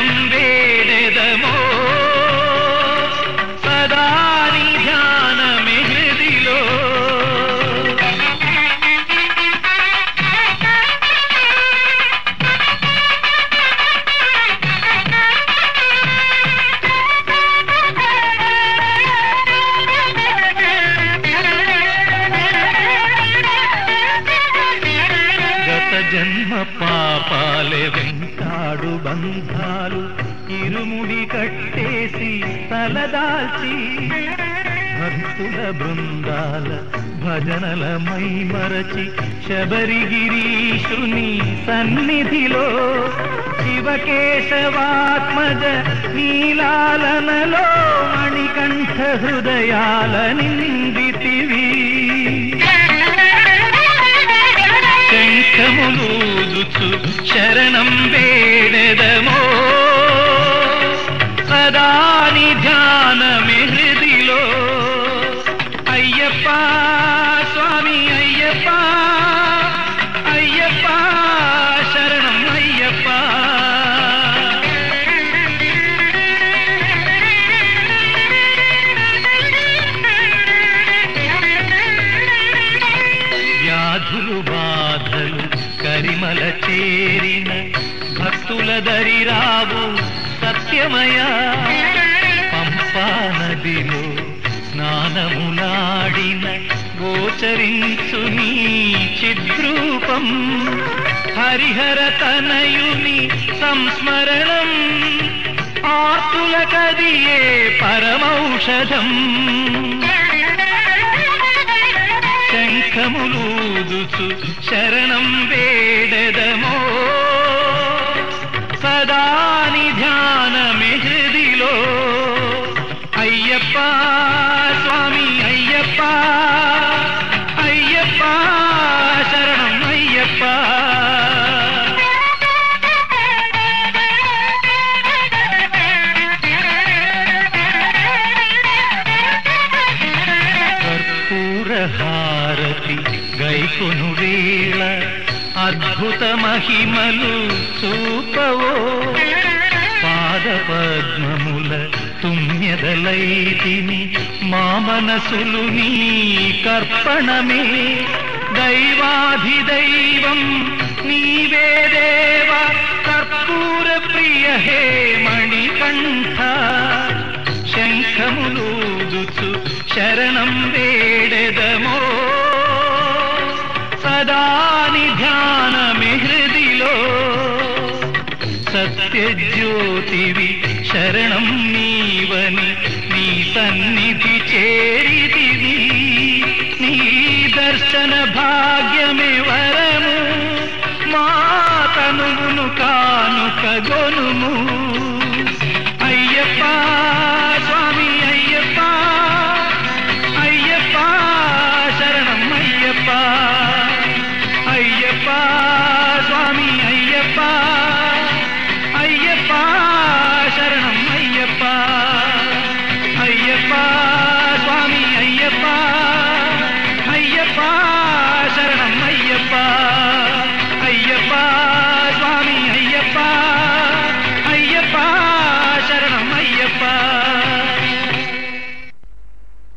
శరణం బంధాలు ఇరుముడి కట్టేసి తలదాల్చి భక్తుల బృందాల భజనల మై మరచి శబరిగిరీషుని సన్నిధిలో శివకేశవాత్మజ నీలాలనలో మణికంఠ హృదయాల నిందితివి. శంఖములూదుచు శరణం వేడెదమో. సదాని నీ కరిమల చేరిన భక్తుల దరిరావు సత్యమయ. పంపా నదిలో స్నానములాడిన గోచరించు నీ చిద్రూపం. హరిహర తనయుని సంస్మరణం. ఆర్తుల కదియే పరమౌషధం. శంఖములూదుచు శరణం వే అయ్యప్ప స్వామి అయ్యప్ప అయ్యప్ప శరణం అయ్యప్ప. కర్పూర హారతి గైకొను వేళ అద్భుత మహిమలు చూపవో. పాద పద్మముల తుమ్యదలైతిని మా మనసులు నీ కర్పణమే దైవాధిదైవం నీవే దేవ కర్పూర ప్రియ హే మణికంఠ శంఖములూదుచు శరణం వేడెదమో. సదాని ధ్యానమి ధ్యానమే హృదిలో సత్యజ్యోతివి శరణం నీవని నీ సన్నిధి చేరితివి నీ దర్శన భాగ్య